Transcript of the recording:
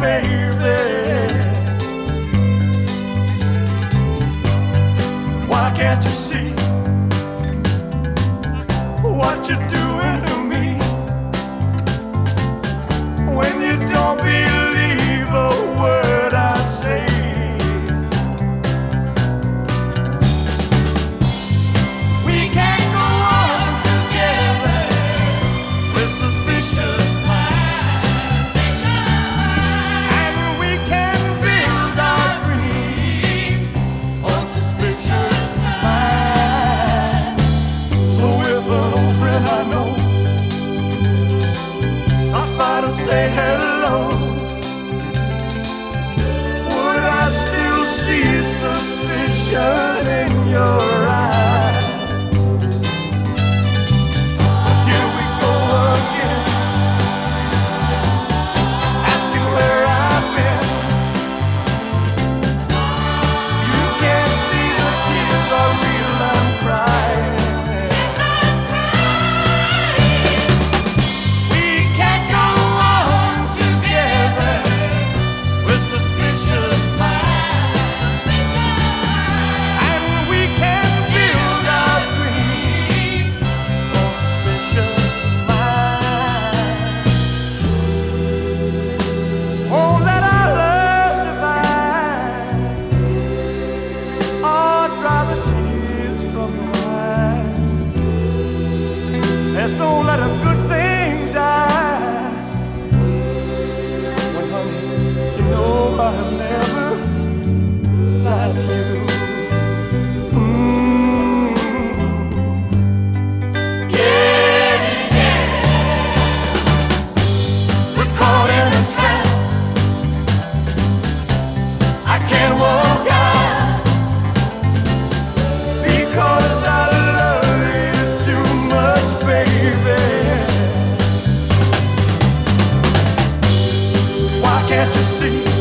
baby. Why can't you see what you're doing to me when you don't believe? say hello? Would I still see suspicion in your Just don't let a good thing die. When, honey, you know I've never lied to you. Can't you see?